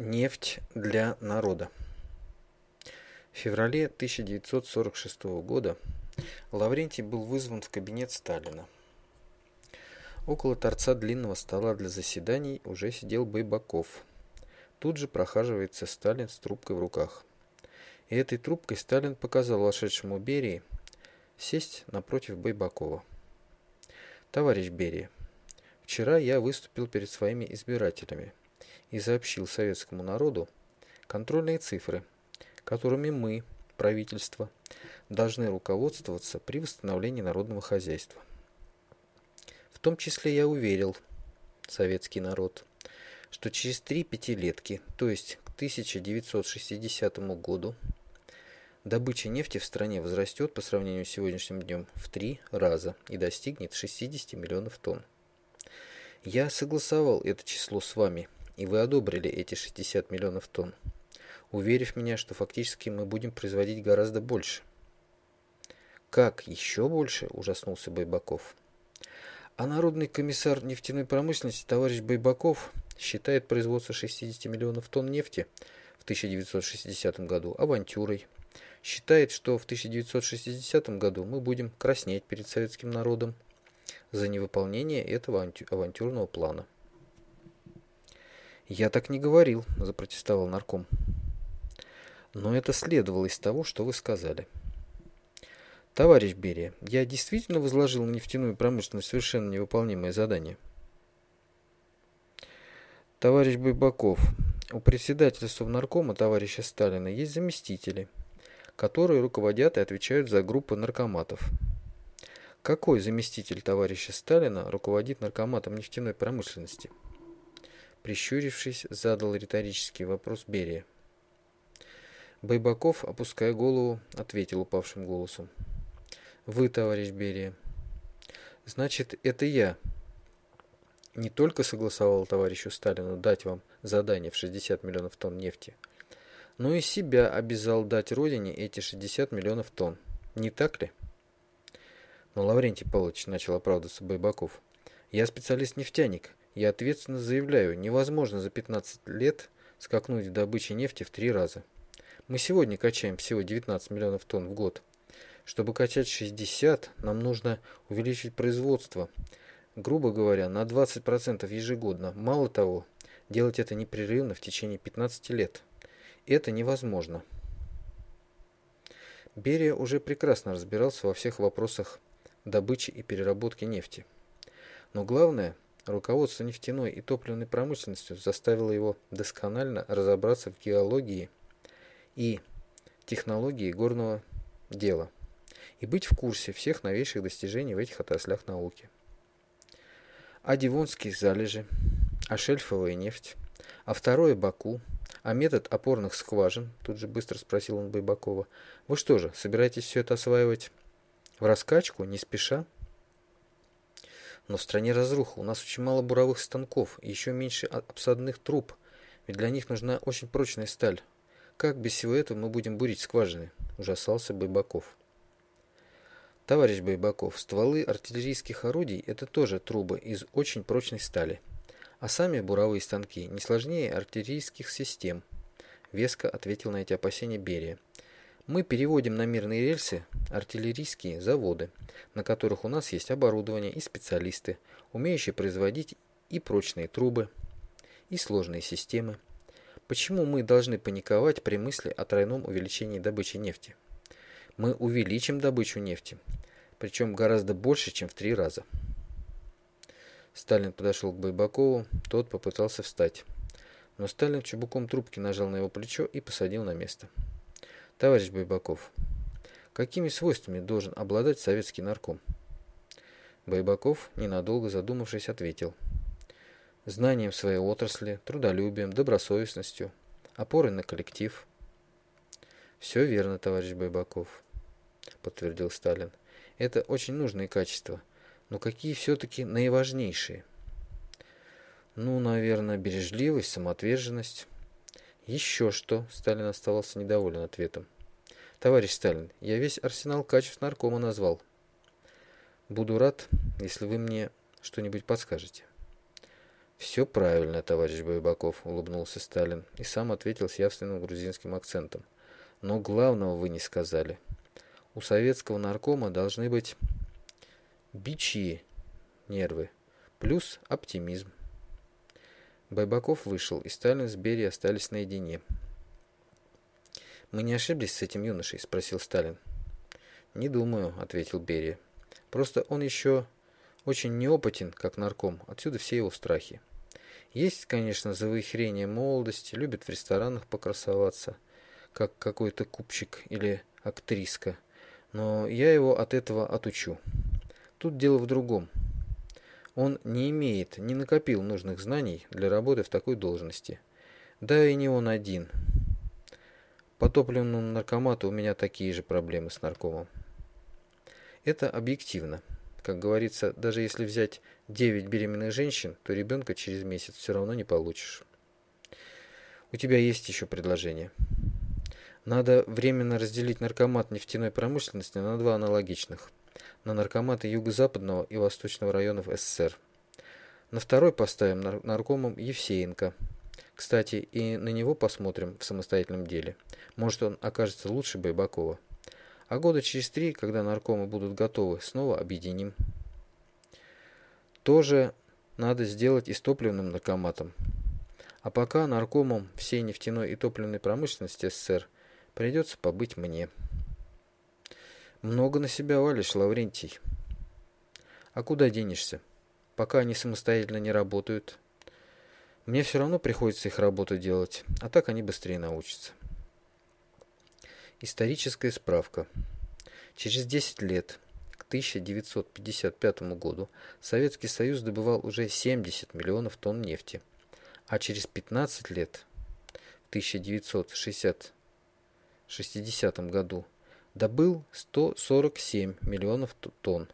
Нефть для народа. В феврале 1946 года Лаврентий был вызван в кабинет Сталина. Около торца длинного стола для заседаний уже сидел Байбаков. Тут же прохаживается Сталин с трубкой в руках. И этой трубкой Сталин показал вошедшему Берии сесть напротив Байбакова. «Товарищ Берия, вчера я выступил перед своими избирателями и сообщил советскому народу контрольные цифры, которыми мы, правительство, должны руководствоваться при восстановлении народного хозяйства. В том числе я уверил советский народ, что через три пятилетки, то есть к 1960 году, добыча нефти в стране возрастет по сравнению с сегодняшним днем в три раза и достигнет 60 миллионов тонн. Я согласовал это число с вами – и вы одобрили эти 60 миллионов тонн, уверив меня, что фактически мы будем производить гораздо больше. Как еще больше? ужаснулся Байбаков. А народный комиссар нефтяной промышленности товарищ Байбаков считает производство 60 миллионов тонн нефти в 1960 году авантюрой. Считает, что в 1960 году мы будем краснеть перед советским народом за невыполнение этого авантюрного плана. «Я так не говорил», – запротестовал нарком. «Но это следовало из того, что вы сказали». «Товарищ Берия, я действительно возложил на нефтяную промышленность совершенно невыполнимое задание». «Товарищ Байбаков, у председателя Совнаркома товарища Сталина есть заместители, которые руководят и отвечают за группы наркоматов». Какой заместитель товарища Сталина руководит наркоматом нефтяной промышленности? Прищурившись, задал риторический вопрос Берия. Байбаков, опуская голову, ответил упавшим голосом. «Вы, товарищ Берия». «Значит, это я не только согласовал товарищу Сталину дать вам задание в 60 миллионов тонн нефти, но и себя обязал дать Родине эти 60 миллионов тонн. Не так ли?» «Но, Лаврентий Павлович, — начал оправдываться Байбаков, — я специалист-нефтяник, я ответственно заявляю, невозможно за 15 лет скакнуть в добыче нефти в три раза. Мы сегодня качаем всего 19 миллионов тонн в год. Чтобы качать 60, нам нужно увеличить производство, грубо говоря, на 20% ежегодно. Мало того, делать это непрерывно в течение 15 лет. Это невозможно. Берия уже прекрасно разбирался во всех вопросах добычи и переработки нефти. Но главное – Руководство нефтяной и топливной промышленностью заставило его досконально разобраться в геологии и технологии горного дела и быть в курсе всех новейших достижений в этих отраслях науки. А Дивонские залежи, а шельфовая нефть, а второе Баку, а метод опорных скважин, тут же быстро спросил он Байбакова, вы что же, собираетесь все это осваивать в раскачку, не спеша? Но в стране разруха, у нас очень мало буровых станков и еще меньше обсадных труб, ведь для них нужна очень прочная сталь. Как без всего этого мы будем бурить скважины? Ужасался Байбаков. Товарищ Байбаков, стволы артиллерийских орудий – это тоже трубы из очень прочной стали. А сами буровые станки не сложнее артиллерийских систем. Веско ответил на эти опасения Берия. Мы переводим на мирные рельсы артиллерийские заводы, на которых у нас есть оборудование и специалисты, умеющие производить и прочные трубы, и сложные системы. Почему мы должны паниковать при мысли о тройном увеличении добычи нефти? Мы увеличим добычу нефти, причем гораздо больше, чем в три раза. Сталин подошел к Байбакову, тот попытался встать. Но Сталин чубуком трубки нажал на его плечо и посадил на место. Товарищ Байбаков, какими свойствами должен обладать советский нарком? Байбаков, ненадолго задумавшись, ответил. Знанием своей отрасли, трудолюбием, добросовестностью, опорой на коллектив. Все верно, товарищ Байбаков, подтвердил Сталин. Это очень нужные качества. Но какие все-таки наиважнейшие? Ну, наверное, бережливость, самоотверженность. Еще что? Сталин оставался недоволен ответом. Товарищ Сталин, я весь арсенал качеств наркома назвал. Буду рад, если вы мне что-нибудь подскажете. «Все правильно, товарищ Байбаков», — улыбнулся Сталин и сам ответил с явственным грузинским акцентом. «Но главного вы не сказали. У советского наркома должны быть бичьи нервы, плюс оптимизм». Байбаков вышел, и Сталин с Берией остались наедине. «Мы не ошиблись с этим юношей?» – спросил Сталин. «Не думаю», – ответил Берия. «Просто он еще очень неопытен, как нарком, отсюда все его страхи. Есть, конечно, завихрение молодости, любит в ресторанах покрасоваться, как какой-то купчик или актриска. Но я его от этого отучу. Тут дело в другом. Он не имеет, не накопил нужных знаний для работы в такой должности. Да и не он один. По топливному наркомату у меня такие же проблемы с наркомом. Это объективно. Как говорится, даже если взять 9 беременных женщин, то ребенка через месяц все равно не получишь. У тебя есть еще предложение. Надо временно разделить наркомат нефтяной промышленности на два аналогичных. На наркоматы юго-западного и восточного районов СССР. На второй поставим нар наркомом Евсеенко. Кстати, и на него посмотрим в самостоятельном деле. Может, он окажется лучше Байбакова. А года через три, когда наркомы будут готовы, снова объединим. Тоже надо сделать и с топливным наркоматом. А пока наркомом всей нефтяной и топливной промышленности СССР придется побыть мне. Много на себя валишь, Лаврентий. А куда денешься? Пока они самостоятельно не работают. Мне все равно приходится их работу делать, а так они быстрее научатся. Историческая справка. Через 10 лет, к 1955 году, Советский Союз добывал уже 70 миллионов тонн нефти, а через 15 лет, в 1960 году, добыл 147 миллионов тонн.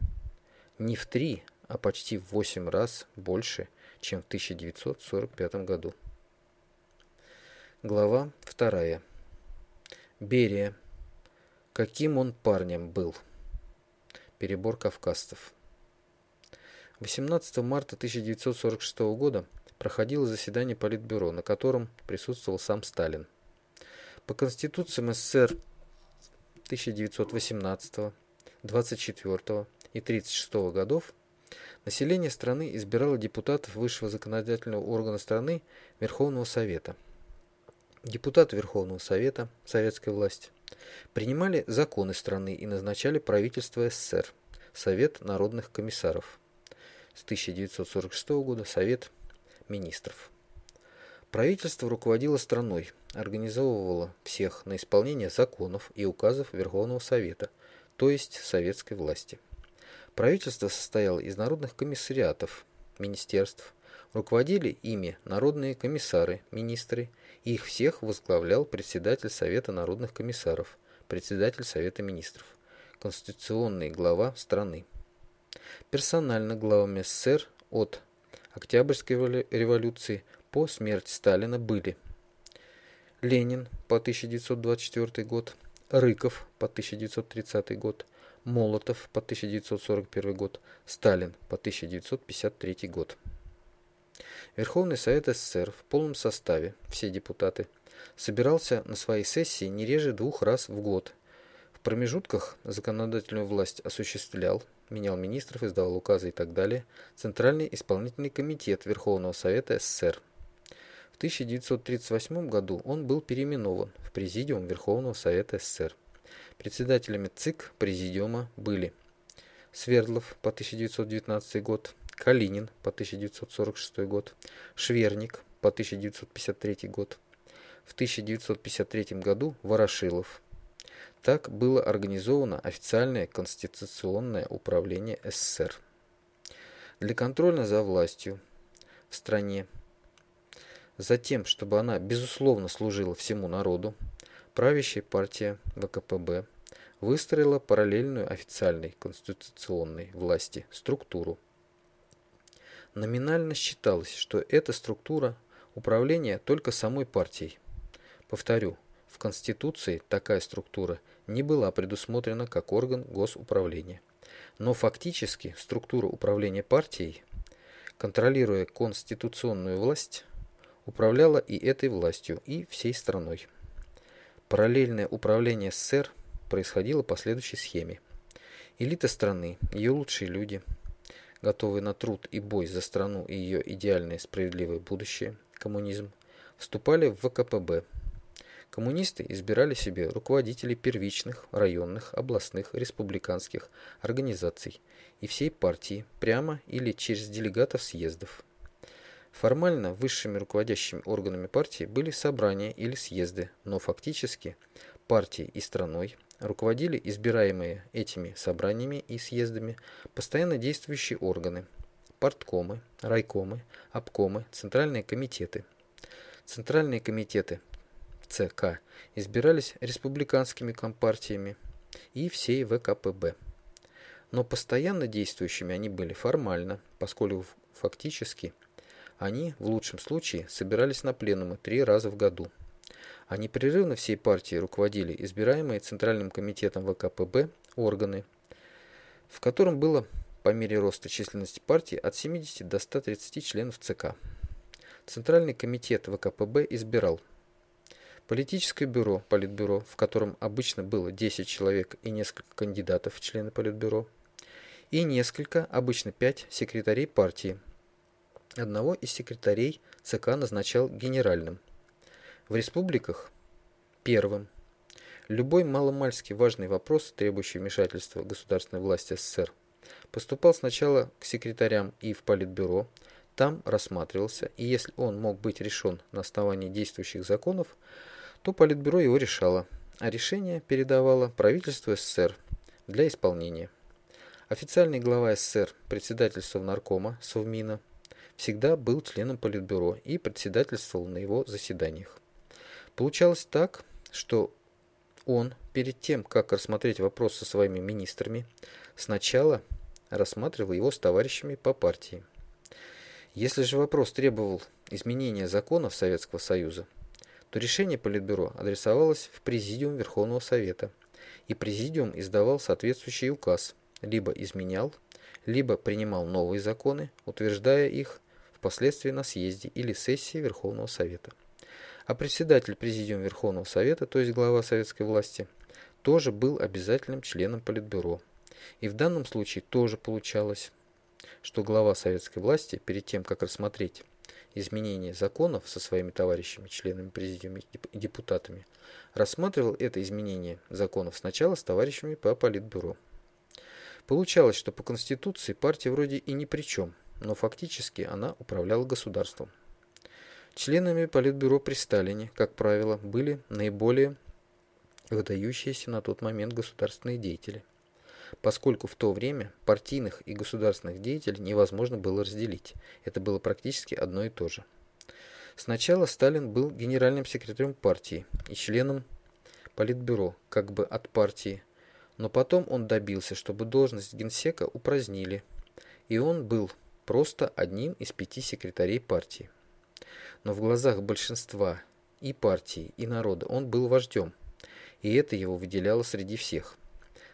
Не в 3, а почти в 8 раз больше, чем в 1945 году. Глава 2. Берия. Каким он парнем был? Перебор кавказцев. 18 марта 1946 года проходило заседание Политбюро, на котором присутствовал сам Сталин. По Конституциям СССР 1918, 24 и 36 годов население страны избирало депутатов высшего законодательного органа страны Верховного Совета – Депутаты Верховного Совета, советской власти, принимали законы страны и назначали правительство СССР, Совет народных комиссаров. С 1946 года Совет министров. Правительство руководило страной, организовывало всех на исполнение законов и указов Верховного Совета, то есть советской власти. Правительство состояло из народных комиссариатов, министерств, руководили ими народные комиссары, министры их всех возглавлял председатель Совета народных комиссаров, председатель Совета министров, конституционный глава страны. Персонально главами СССР от Октябрьской революции по смерти Сталина были Ленин по 1924 год, Рыков по 1930 год, Молотов по 1941 год, Сталин по 1953 год. Верховный Совет СССР в полном составе, все депутаты, собирался на своей сессии не реже двух раз в год. В промежутках законодательную власть осуществлял, менял министров, издавал указы и так далее, Центральный исполнительный комитет Верховного Совета СССР. В 1938 году он был переименован в Президиум Верховного Совета СССР. Председателями ЦИК Президиума были Свердлов по 1919 год, Калинин по 1946 год, Шверник по 1953 год. В 1953 году Ворошилов. Так было организовано официальное конституционное управление СССР. Для контроля за властью в стране, за тем, чтобы она безусловно служила всему народу, правящая партия ВКПБ выстроила параллельную официальной конституционной власти структуру Номинально считалось, что эта структура управления только самой партией. Повторю, в Конституции такая структура не была предусмотрена как орган госуправления. Но фактически структура управления партией, контролируя конституционную власть, управляла и этой властью, и всей страной. Параллельное управление СССР происходило по следующей схеме. Элита страны, ее лучшие люди, готовые на труд и бой за страну и ее идеальное справедливое будущее, коммунизм, вступали в ВКПБ. Коммунисты избирали себе руководителей первичных, районных, областных, республиканских организаций и всей партии прямо или через делегатов съездов. Формально высшими руководящими органами партии были собрания или съезды, но фактически партией и страной руководили избираемые этими собраниями и съездами постоянно действующие органы – парткомы, райкомы, обкомы, центральные комитеты. Центральные комитеты ЦК избирались республиканскими компартиями и всей ВКПБ. Но постоянно действующими они были формально, поскольку фактически они, в лучшем случае, собирались на пленумы три раза в году – а непрерывно всей партией руководили избираемые Центральным комитетом ВКПБ органы, в котором было по мере роста численности партии от 70 до 130 членов ЦК. Центральный комитет ВКПБ избирал политическое бюро, политбюро, в котором обычно было 10 человек и несколько кандидатов в члены политбюро, и несколько, обычно 5, секретарей партии. Одного из секретарей ЦК назначал генеральным, в республиках первым. Любой маломальски важный вопрос, требующий вмешательства государственной власти СССР, поступал сначала к секретарям и в Политбюро, там рассматривался, и если он мог быть решен на основании действующих законов, то Политбюро его решало, а решение передавало правительству СССР для исполнения. Официальный глава СССР, председатель Совнаркома, Совмина, всегда был членом Политбюро и председательствовал на его заседаниях. Получалось так, что он, перед тем, как рассмотреть вопрос со своими министрами, сначала рассматривал его с товарищами по партии. Если же вопрос требовал изменения законов Советского Союза, то решение Политбюро адресовалось в Президиум Верховного Совета, и Президиум издавал соответствующий указ, либо изменял, либо принимал новые законы, утверждая их впоследствии на съезде или сессии Верховного Совета а председатель Президиума Верховного Совета, то есть глава советской власти, тоже был обязательным членом Политбюро. И в данном случае тоже получалось, что глава советской власти, перед тем, как рассмотреть изменение законов со своими товарищами, членами Президиума и депутатами, рассматривал это изменение законов сначала с товарищами по Политбюро. Получалось, что по Конституции партия вроде и ни при чем, но фактически она управляла государством. Членами Политбюро при Сталине, как правило, были наиболее выдающиеся на тот момент государственные деятели, поскольку в то время партийных и государственных деятелей невозможно было разделить, это было практически одно и то же. Сначала Сталин был генеральным секретарем партии и членом Политбюро, как бы от партии, но потом он добился, чтобы должность генсека упразднили, и он был просто одним из пяти секретарей партии но в глазах большинства и партии, и народа он был вождем, и это его выделяло среди всех.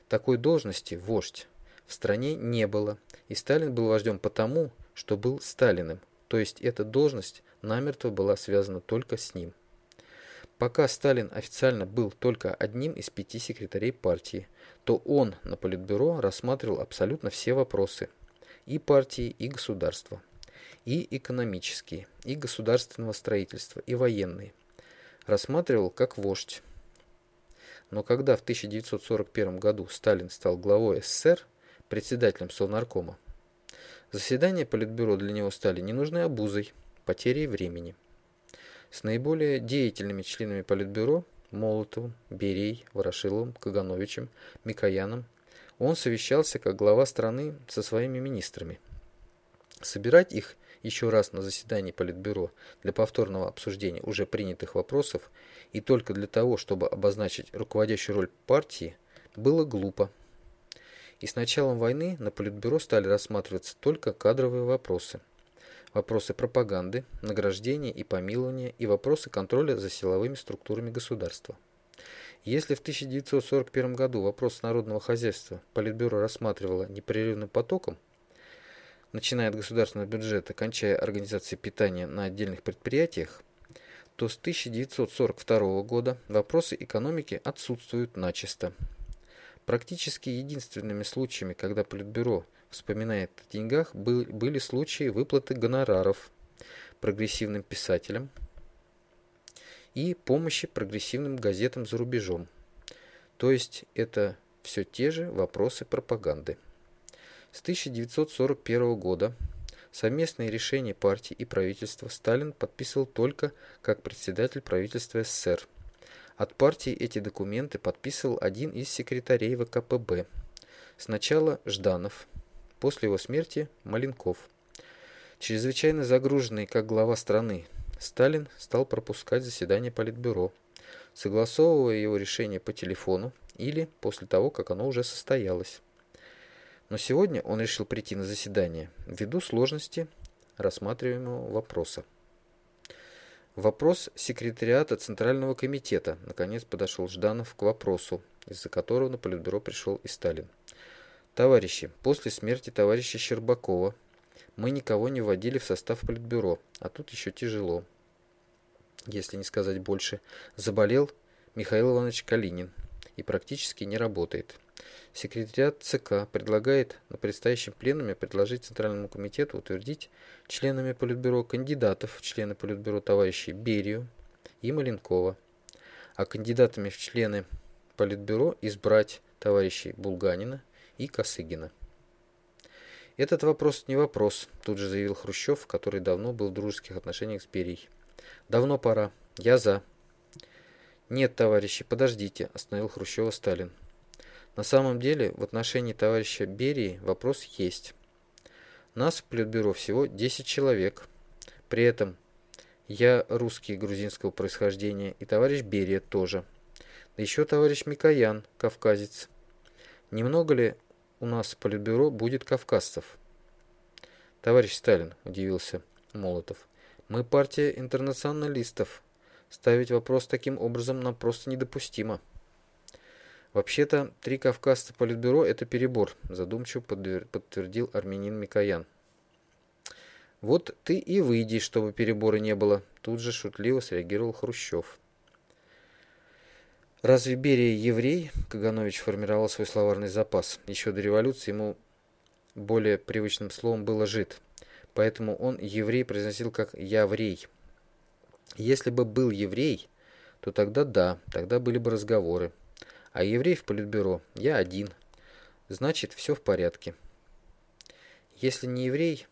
Такой должности, вождь, в стране не было, и Сталин был вождем потому, что был Сталиным, то есть эта должность намертво была связана только с ним. Пока Сталин официально был только одним из пяти секретарей партии, то он на Политбюро рассматривал абсолютно все вопросы и партии, и государства и экономические, и государственного строительства, и военные. Рассматривал как вождь. Но когда в 1941 году Сталин стал главой СССР, председателем Совнаркома, заседания Политбюро для него стали ненужной обузой, потерей времени. С наиболее деятельными членами Политбюро Молотовым, Берей, Ворошиловым, Кагановичем, Микояном он совещался как глава страны со своими министрами. Собирать их еще раз на заседании Политбюро для повторного обсуждения уже принятых вопросов и только для того, чтобы обозначить руководящую роль партии, было глупо. И с началом войны на Политбюро стали рассматриваться только кадровые вопросы. Вопросы пропаганды, награждения и помилования и вопросы контроля за силовыми структурами государства. Если в 1941 году вопрос народного хозяйства Политбюро рассматривало непрерывным потоком, начиная от государственного бюджета, кончая организацией питания на отдельных предприятиях, то с 1942 года вопросы экономики отсутствуют начисто. Практически единственными случаями, когда Политбюро вспоминает о деньгах, были случаи выплаты гонораров прогрессивным писателям и помощи прогрессивным газетам за рубежом. То есть это все те же вопросы пропаганды. С 1941 года совместные решения партии и правительства Сталин подписывал только как председатель правительства СССР. От партии эти документы подписывал один из секретарей ВКПБ. Сначала Жданов, после его смерти Маленков. Чрезвычайно загруженный как глава страны, Сталин стал пропускать заседания Политбюро, согласовывая его решение по телефону или после того, как оно уже состоялось. Но сегодня он решил прийти на заседание ввиду сложности рассматриваемого вопроса. Вопрос секретариата Центрального комитета. Наконец подошел Жданов к вопросу, из-за которого на Политбюро пришел и Сталин. Товарищи, после смерти товарища Щербакова мы никого не вводили в состав Политбюро, а тут еще тяжело. Если не сказать больше, заболел Михаил Иванович Калинин и практически не работает. Секретариат ЦК предлагает на предстоящем пленуме предложить Центральному комитету утвердить членами Политбюро кандидатов в члены Политбюро товарищей Берию и Маленкова, а кандидатами в члены Политбюро избрать товарищей Булганина и Косыгина. Этот вопрос не вопрос, тут же заявил Хрущев, который давно был в дружеских отношениях с Берией. Давно пора. Я за. Нет, товарищи, подождите, остановил Хрущева Сталин. На самом деле, в отношении товарища Берии вопрос есть. Нас в Политбюро всего 10 человек. При этом я русский грузинского происхождения и товарищ Берия тоже. Да еще товарищ Микоян, кавказец. Немного ли у нас в Политбюро будет кавказцев? Товарищ Сталин, удивился Молотов. Мы партия интернационалистов. Ставить вопрос таким образом нам просто недопустимо. Вообще-то, три кавказца политбюро – это перебор, задумчиво подтвердил армянин Микоян. Вот ты и выйди, чтобы перебора не было, тут же шутливо среагировал Хрущев. Разве Берия еврей? Каганович формировал свой словарный запас. Еще до революции ему более привычным словом было «жид». Поэтому он еврей произносил как «яврей». Если бы был еврей, то тогда да, тогда были бы разговоры. А еврей в политбюро я один. Значит, все в порядке. Если не еврей,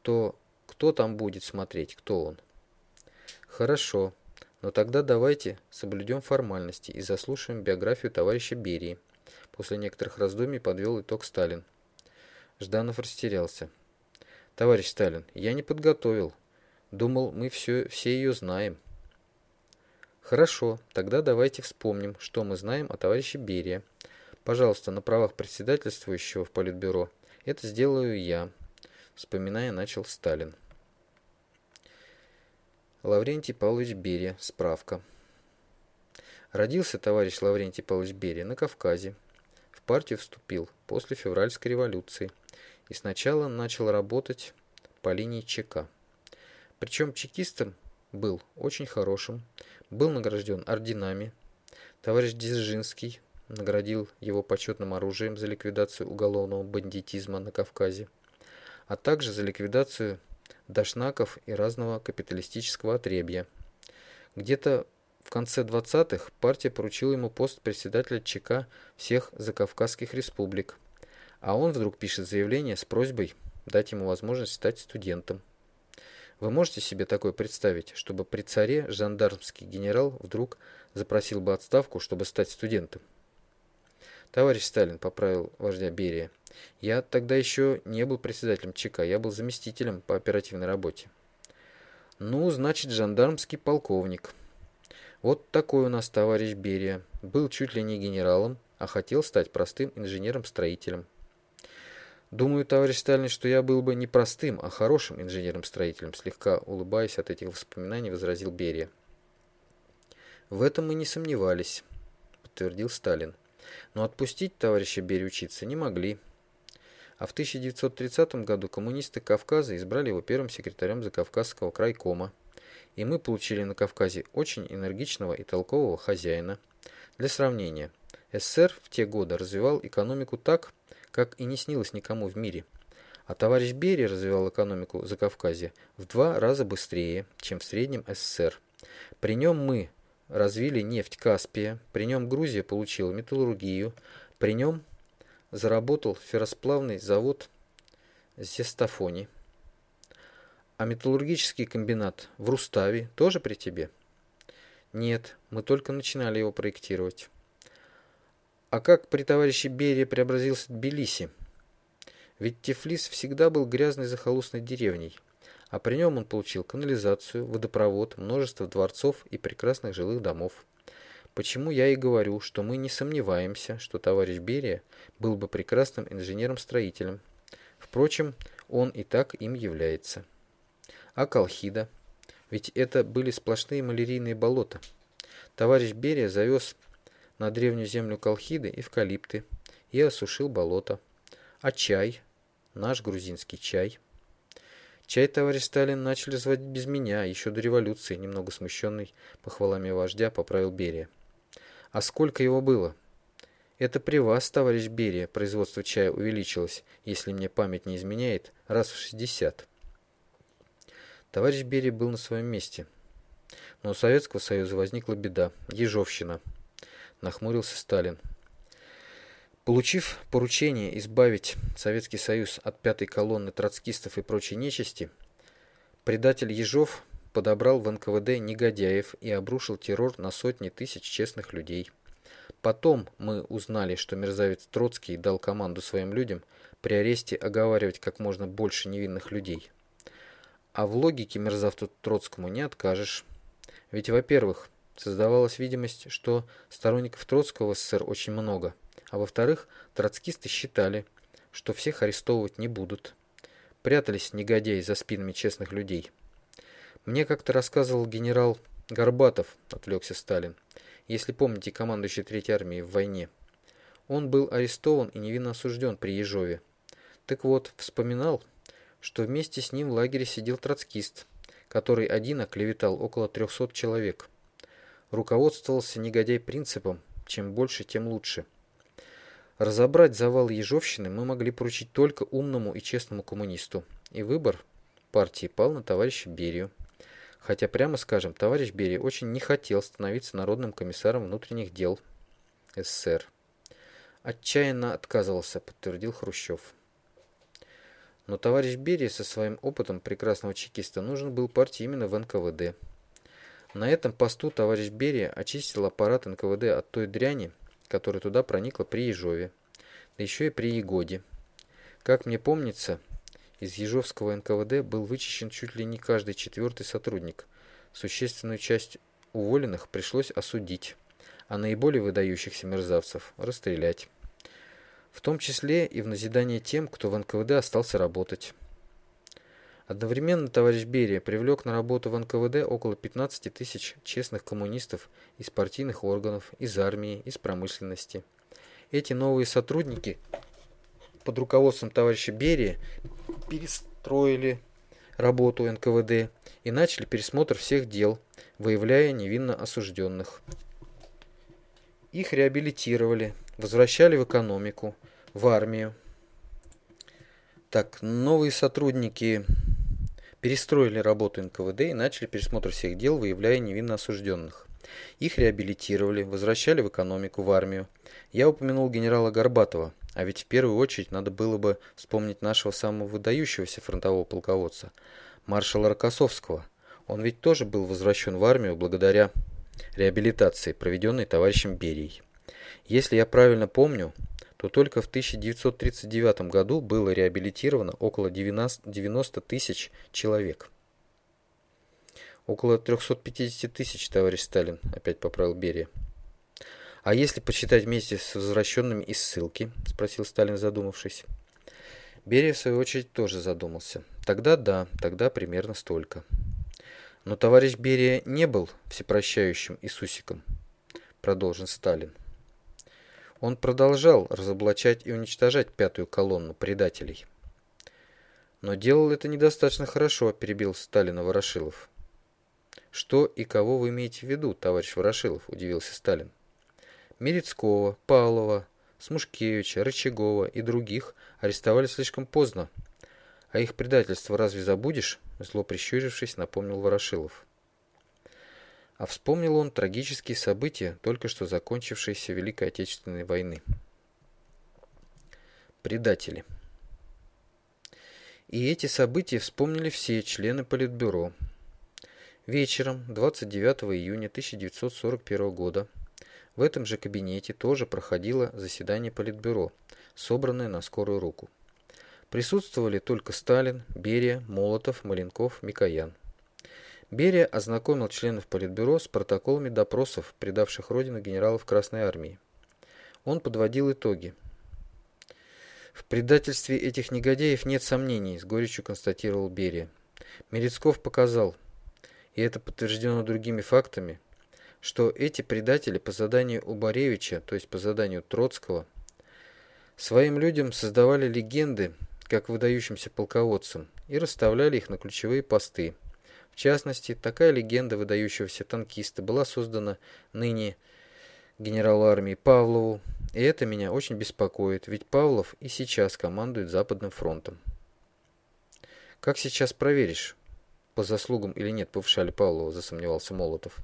то кто там будет смотреть, кто он? Хорошо, но тогда давайте соблюдем формальности и заслушаем биографию товарища Берии. После некоторых раздумий подвел итог Сталин. Жданов растерялся. Товарищ Сталин, я не подготовил. Думал, мы все, все ее знаем. Хорошо, тогда давайте вспомним, что мы знаем о товарище Берия. Пожалуйста, на правах председательствующего в Политбюро. Это сделаю я. Вспоминая, начал Сталин. Лаврентий Павлович Берия. Справка. Родился товарищ Лаврентий Павлович Берия на Кавказе. В партию вступил после февральской революции и сначала начал работать по линии ЧК. Причем чекистом был очень хорошим, был награжден орденами. Товарищ Дзержинский наградил его почетным оружием за ликвидацию уголовного бандитизма на Кавказе, а также за ликвидацию дошнаков и разного капиталистического отребья. Где-то в конце 20-х партия поручила ему пост председателя ЧК всех закавказских республик, а он вдруг пишет заявление с просьбой дать ему возможность стать студентом. Вы можете себе такое представить, чтобы при царе жандармский генерал вдруг запросил бы отставку, чтобы стать студентом? Товарищ Сталин поправил вождя Берия. Я тогда еще не был председателем ЧК, я был заместителем по оперативной работе. Ну, значит, жандармский полковник. Вот такой у нас товарищ Берия. Был чуть ли не генералом, а хотел стать простым инженером-строителем. Думаю, товарищ Сталин, что я был бы не простым, а хорошим инженером-строителем, слегка улыбаясь от этих воспоминаний, возразил Берия. В этом мы не сомневались, подтвердил Сталин. Но отпустить товарища Берия учиться не могли. А в 1930 году коммунисты Кавказа избрали его первым секретарем Закавказского крайкома. И мы получили на Кавказе очень энергичного и толкового хозяина. Для сравнения, СССР в те годы развивал экономику так, как и не снилось никому в мире. А товарищ Берия развивал экономику Закавказья в два раза быстрее, чем в среднем СССР. При нем мы развили нефть Каспия, при нем Грузия получила металлургию, при нем заработал ферросплавный завод Зестафони. А металлургический комбинат в Руставе тоже при тебе? Нет, мы только начинали его проектировать. А как при товарище Берии преобразился Тбилиси? Ведь Тифлис всегда был грязной захолустной деревней а при нем он получил канализацию, водопровод, множество дворцов и прекрасных жилых домов. Почему я и говорю, что мы не сомневаемся, что товарищ Берия был бы прекрасным инженером-строителем. Впрочем, он и так им является. А Колхида? Ведь это были сплошные малярийные болота. Товарищ Берия завез на древнюю землю Колхиды эвкалипты и осушил болото. А чай? Наш грузинский чай – Чай товарищ Сталин начали разводить без меня, еще до революции, немного смущенный похвалами вождя, поправил Берия. А сколько его было? Это при вас, товарищ Берия, производство чая увеличилось, если мне память не изменяет, раз в 60. Товарищ Берия был на своем месте. Но у Советского Союза возникла беда – ежовщина. Нахмурился Сталин. Получив поручение избавить Советский Союз от пятой колонны троцкистов и прочей нечисти, предатель Ежов подобрал в НКВД негодяев и обрушил террор на сотни тысяч честных людей. Потом мы узнали, что мерзавец Троцкий дал команду своим людям при аресте оговаривать как можно больше невинных людей. А в логике мерзавцу Троцкому не откажешь. Ведь, во-первых, создавалась видимость, что сторонников Троцкого в СССР очень много – а во-вторых, троцкисты считали, что всех арестовывать не будут. Прятались негодяи за спинами честных людей. Мне как-то рассказывал генерал Горбатов, отвлекся Сталин, если помните командующий Третьей армией в войне. Он был арестован и невинно осужден при Ежове. Так вот, вспоминал, что вместе с ним в лагере сидел троцкист, который один оклеветал около 300 человек. Руководствовался негодяй принципом «чем больше, тем лучше». Разобрать завал Ежовщины мы могли поручить только умному и честному коммунисту, и выбор партии пал на товарища Берию. Хотя, прямо скажем, товарищ Берия очень не хотел становиться народным комиссаром внутренних дел СССР. Отчаянно отказывался, подтвердил Хрущев. Но товарищ Берия со своим опытом прекрасного чекиста нужен был партии именно в НКВД. На этом посту товарищ Берия очистил аппарат НКВД от той дряни, которая туда проникла при Ежове, да еще и при Егоде. Как мне помнится, из Ежовского НКВД был вычищен чуть ли не каждый четвертый сотрудник. Существенную часть уволенных пришлось осудить, а наиболее выдающихся мерзавцев расстрелять. В том числе и в назидание тем, кто в НКВД остался работать. Одновременно товарищ Берия привлек на работу в НКВД около 15 тысяч честных коммунистов из партийных органов, из армии, из промышленности. Эти новые сотрудники под руководством товарища Берия перестроили работу НКВД и начали пересмотр всех дел, выявляя невинно осужденных. Их реабилитировали, возвращали в экономику, в армию. Так, новые сотрудники перестроили работу НКВД и начали пересмотр всех дел, выявляя невинно осужденных. Их реабилитировали, возвращали в экономику, в армию. Я упомянул генерала Горбатова, а ведь в первую очередь надо было бы вспомнить нашего самого выдающегося фронтового полководца, маршала Рокоссовского. Он ведь тоже был возвращен в армию благодаря реабилитации, проведенной товарищем Берией. Если я правильно помню, то только в 1939 году было реабилитировано около 90 тысяч человек. Около 350 тысяч, товарищ Сталин, опять поправил Берия. А если почитать вместе с возвращенными из ссылки, спросил Сталин, задумавшись. Берия, в свою очередь, тоже задумался. Тогда да, тогда примерно столько. Но товарищ Берия не был всепрощающим Иисусиком, продолжил Сталин. Он продолжал разоблачать и уничтожать пятую колонну предателей. Но делал это недостаточно хорошо, перебил Сталина Ворошилов. Что и кого вы имеете в виду, товарищ Ворошилов, удивился Сталин. Мерецкого, Павлова, Смушкевича, Рычагова и других арестовали слишком поздно. А их предательство разве забудешь? Зло прищурившись, напомнил Ворошилов. А вспомнил он трагические события только что закончившейся Великой Отечественной войны. Предатели. И эти события вспомнили все члены Политбюро. Вечером 29 июня 1941 года в этом же кабинете тоже проходило заседание Политбюро, собранное на скорую руку. Присутствовали только Сталин, Берия, Молотов, Маленков, Микоян. Берия ознакомил членов Политбюро с протоколами допросов, предавших родину генералов Красной Армии. Он подводил итоги. В предательстве этих негодяев нет сомнений, с горечью констатировал Берия. Мерецков показал, и это подтверждено другими фактами, что эти предатели по заданию Убаревича, то есть по заданию Троцкого, своим людям создавали легенды, как выдающимся полководцам, и расставляли их на ключевые посты – в частности, такая легенда выдающегося танкиста была создана ныне генералу армии Павлову, и это меня очень беспокоит, ведь Павлов и сейчас командует Западным фронтом. Как сейчас проверишь, по заслугам или нет повышали Павлова, засомневался Молотов.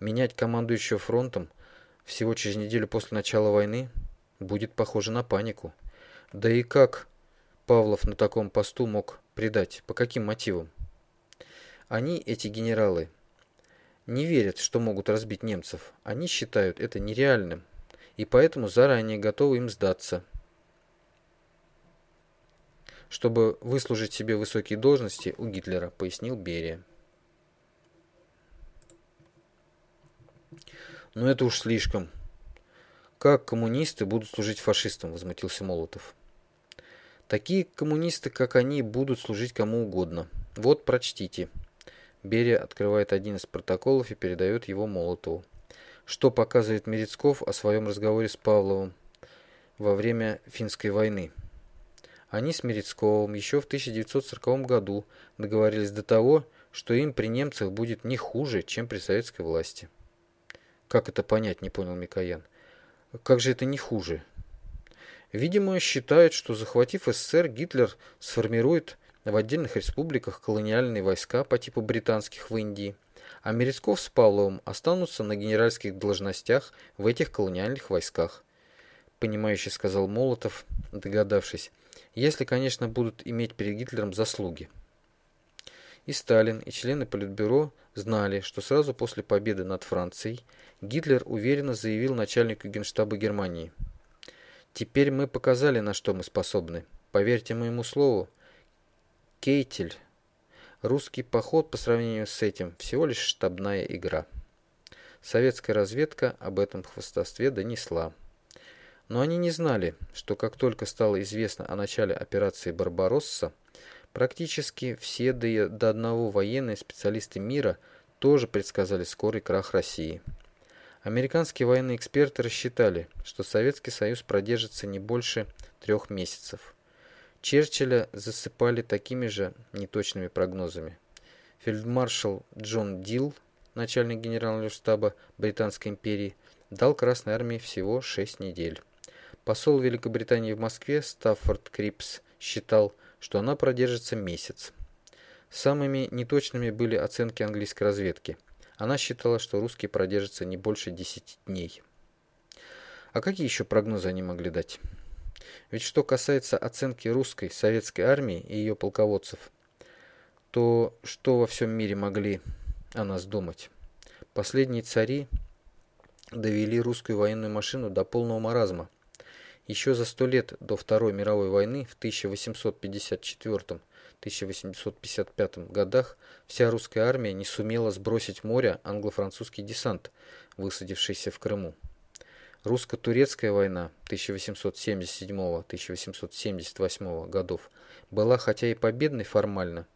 Менять командующего фронтом всего через неделю после начала войны будет похоже на панику. Да и как Павлов на таком посту мог предать? По каким мотивам? Они, эти генералы, не верят, что могут разбить немцев. Они считают это нереальным, и поэтому заранее готовы им сдаться. Чтобы выслужить себе высокие должности у Гитлера, пояснил Берия. Но это уж слишком. Как коммунисты будут служить фашистам, возмутился Молотов. Такие коммунисты, как они, будут служить кому угодно. Вот прочтите. Берия открывает один из протоколов и передает его Молотову. Что показывает Мерецков о своем разговоре с Павловым во время финской войны. Они с Мерецковым еще в 1940 году договорились до того, что им при немцах будет не хуже, чем при советской власти. Как это понять, не понял Микоян. Как же это не хуже? Видимо, считают, что захватив СССР, Гитлер сформирует в отдельных республиках колониальные войска по типу британских в Индии, а Мерецков с Павловым останутся на генеральских должностях в этих колониальных войсках. Понимающе сказал Молотов, догадавшись, если, конечно, будут иметь перед Гитлером заслуги. И Сталин, и члены Политбюро знали, что сразу после победы над Францией Гитлер уверенно заявил начальнику Генштаба Германии. «Теперь мы показали, на что мы способны. Поверьте моему слову, Кейтель. Русский поход по сравнению с этим всего лишь штабная игра. Советская разведка об этом хвостовстве донесла. Но они не знали, что как только стало известно о начале операции «Барбаросса», практически все до, одного военные специалисты мира тоже предсказали скорый крах России. Американские военные эксперты рассчитали, что Советский Союз продержится не больше трех месяцев. Черчилля засыпали такими же неточными прогнозами. Фельдмаршал Джон Дилл, начальник генерального штаба Британской империи, дал Красной армии всего 6 недель. Посол Великобритании в Москве Стаффорд Крипс считал, что она продержится месяц. Самыми неточными были оценки английской разведки. Она считала, что русские продержатся не больше 10 дней. А какие еще прогнозы они могли дать? Ведь что касается оценки русской советской армии и ее полководцев, то что во всем мире могли о нас думать? Последние цари довели русскую военную машину до полного маразма. Еще за сто лет до Второй мировой войны в 1854-1855 годах вся русская армия не сумела сбросить в море англо-французский десант, высадившийся в Крыму. Русско-турецкая война 1877-1878 годов была хотя и победной формально,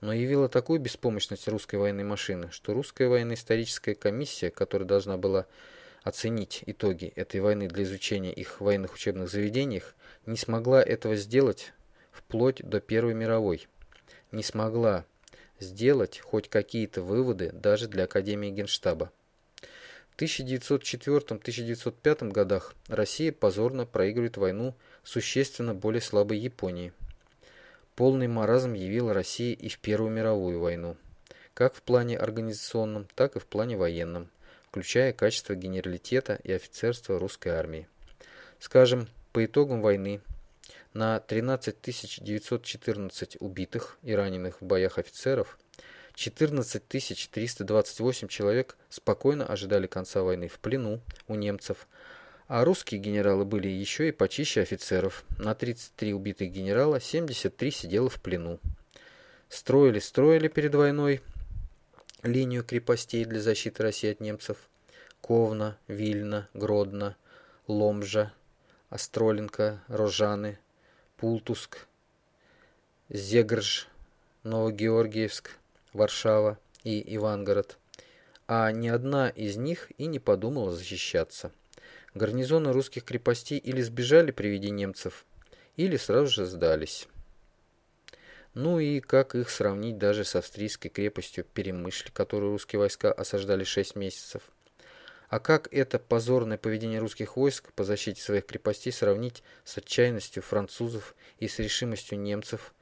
но явила такую беспомощность русской военной машины, что русская военно-историческая комиссия, которая должна была оценить итоги этой войны для изучения их военных учебных заведениях, не смогла этого сделать вплоть до Первой мировой. Не смогла сделать хоть какие-то выводы даже для Академии Генштаба. В 1904-1905 годах Россия позорно проигрывает войну существенно более слабой Японии. Полный маразм явила Россия и в Первую мировую войну, как в плане организационном, так и в плане военном, включая качество генералитета и офицерства русской армии. Скажем, по итогам войны на 13 914 убитых и раненых в боях офицеров 14 328 человек спокойно ожидали конца войны в плену у немцев, а русские генералы были еще и почище офицеров. На 33 убитых генерала 73 сидело в плену. Строили, строили перед войной линию крепостей для защиты России от немцев. Ковна, Вильна, Гродно, Ломжа, Остроленко, Рожаны, Пултуск, Зегрж, Новогеоргиевск, Варшава и Ивангород, а ни одна из них и не подумала защищаться. Гарнизоны русских крепостей или сбежали при виде немцев, или сразу же сдались. Ну и как их сравнить даже с австрийской крепостью Перемышль, которую русские войска осаждали 6 месяцев? А как это позорное поведение русских войск по защите своих крепостей сравнить с отчаянностью французов и с решимостью немцев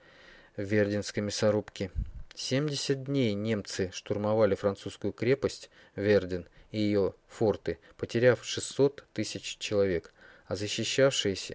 в Верденской мясорубке? 70 дней немцы штурмовали французскую крепость Верден и ее форты, потеряв 600 тысяч человек, а защищавшиеся